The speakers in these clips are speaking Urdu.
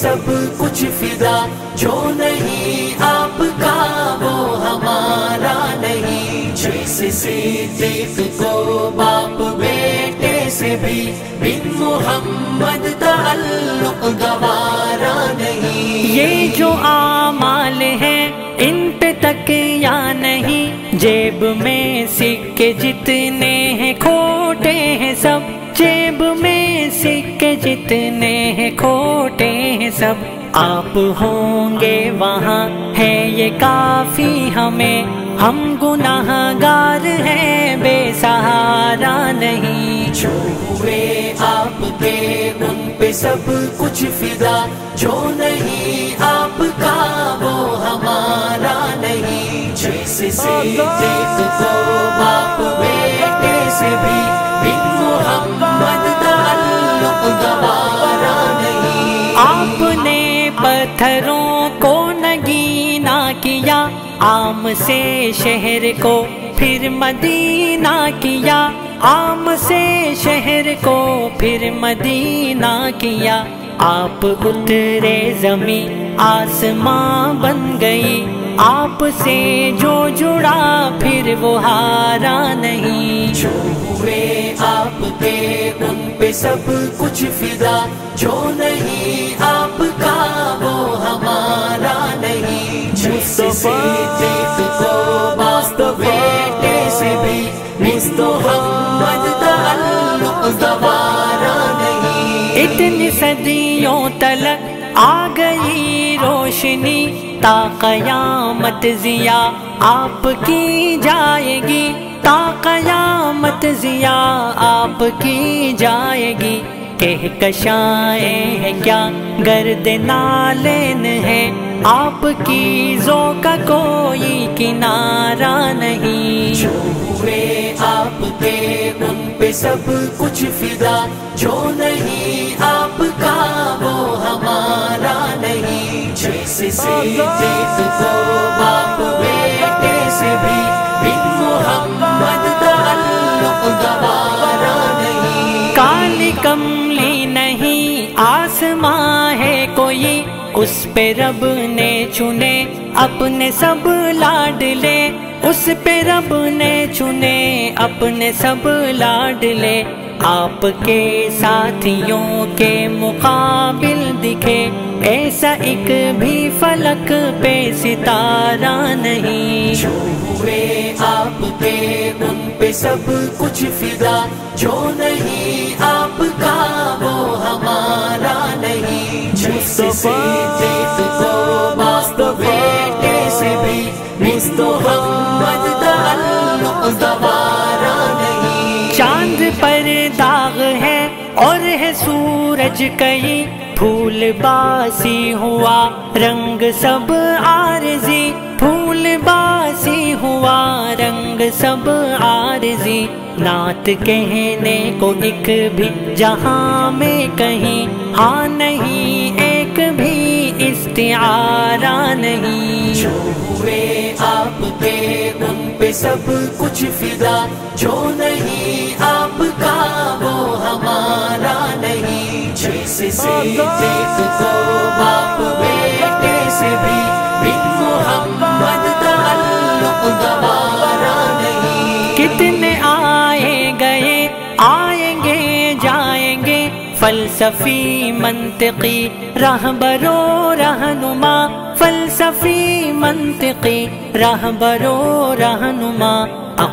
سب کچھ فدا جو نہیں آپ کا، وہ ہمارا نہیں۔ جیسے صدیق کو باپ بیٹے سے بھی بن محمد تعلق گوارا نہیں۔ یہ جو آمال ہیں، ان پہ تک یا نہیں؟ جیب میں سکے جتنے ہیں، کھوٹے ہیں سب۔ جیب میں سکے جتنے کھوٹے ہیں سب آپ ہوں گے وہاں ہے یہ کافی ہمیں ہم گناہ گار ہیں بے سہارا نہیں جو ہوئے آپ کے ان پہ سب کچھ فدا جو نہیں آپ کا وہ ہمارا نہیں جیسے صدیق کو باپ بیٹے سے بھی پتھروں کو نگینا کیا، عام سے شہر کو، پھر مدینہ کیا۔ عام سے شہر کو، پھر مدینہ کیا۔ آپ اترے زمین، آسماں بن گئی۔ آپ سے جو جڑا، پھر وہ ہارا نہیں۔ جو ہوئے آپ کے ان پہ سب کچھ فدا۔ جو نہیں اتنی صدیوں تلک آ گئی روشنی تا قیامت ضیا آپ کی جائے گی۔ تا قیامت ضیا آپ کی جائے گی۔ کہ کشائیں ہیں کیا گرد نالین ہے؟ آپ کی ذو کا کوئی کنارہ نہیں۔ جو ہوئے آپ کے ان پہ سب کچھ فدا، جو نہیں آپ کا وہ ہمارا نہیں۔ جیسے صدیق کو باپ اس پہ رب نے چنے، اپنے سب لاڈلے اس پہ رب نے چنے، اپنے سب لاڈلے آپ کے ساتھیوں کے مقابل دکھے ایسا ایک بھی فلک پہ ستارہ نہیں۔ جو ہوئے آپ کے ان پہ سب کچھ فدا۔ جو نہیں آپ کا وہ ہمارا نہیں۔ جیسے صدیق کو سورج کئی پھول باسی ہوا، رنگ سب آرزی پھول باسی ہوا، رنگ سب آرزی نعت کہنے کو ایک بھی جہاں میں کہیں ہاں نہیں، ایک بھی استعارہ نہیں۔ جو ہوئے آپ کے ان پہ سب کچھ فدا۔ جو نہیں، آپ جیسے صدیق کو باپ بیٹے سے بھی بن محمد تعلق گوارا نہیں۔ کتنے آئے گئے، آئیں گے، جائیں گے۔ فلسفی منطقی رہبرو، رہنما۔ فلسفی منطقی رہبرو، رہنما۔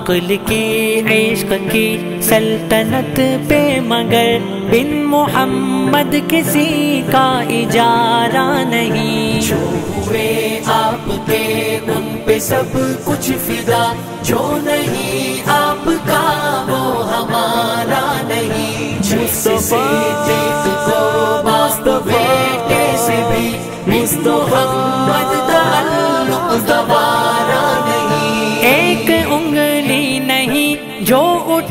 عقل کی عشق کی سلطنت پہ مگر بن محمد کسی کا اجارہ نہیں جو ہوئے آپ کے ان پہ سب کچھ فدا جو نہیں آپ کا وہ ہمارا نہیں جیسے صدیق کو باپ بیٹے سے بھی محمد تعلق گوارا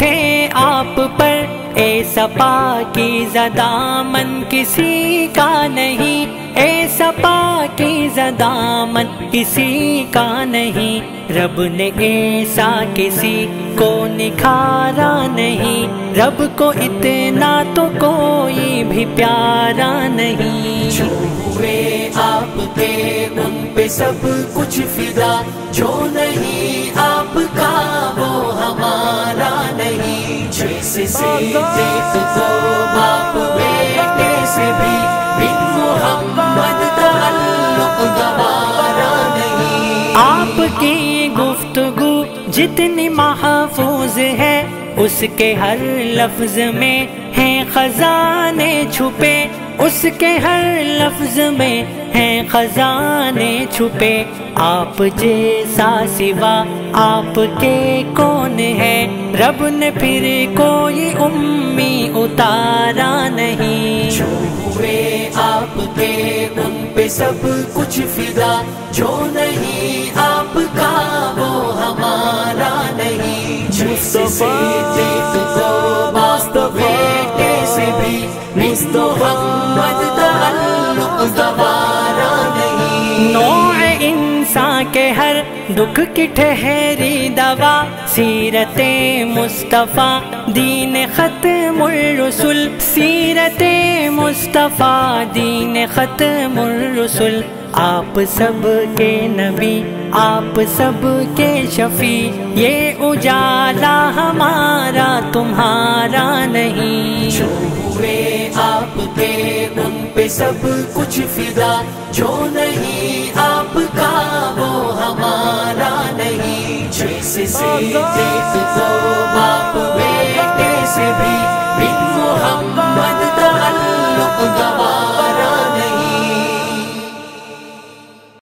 نہیں آپ پر اے سپا کی زدامن کسی کا نہیں۔ اے سپا کی زدامن کسی کا نہیں۔ رب نے ایسا کسی کو نکھارا نہیں۔ رب کو اتنا تو کوئی بھی پیارا نہیں۔ ہوئے آپ کے ان پہ سب کچھ فدا۔ جو نہیں آپ سے دیکھ تو باپ بیٹے سے بھی بن محمد تعلق گوارا نہیں۔ آپ کی گفتگو جتنی محفوظ ہے، اس کے ہر لفظ میں ہیں خزانے چھپے اس کے ہر لفظ میں ہیں خزانے چھپے۔ آپ جیسا سوا آپ کے کون ہے؟ رب نے پھر کوئی امی اتارا نہیں۔ جو ہوئے آپ کے ان پہ سب کچھ فدا۔ جو نہیں آپ کا وہ ہمارا نہیں۔ دکھ کی ٹھہری دوا، سیرت مصطفیٰ، دین ختم الرسل سیرت مصطفیٰ، دین ختم الرسل آپ سب کے نبی، آپ سب کے شفیع۔ یہ اجالا ہمارا، تمہارا نہیں۔ جو ہوئے آپ کے، ان پہ سب کچھ فدا۔ جو نہیں آپ کا، وہ ہمارا سے سیدھے تو باپ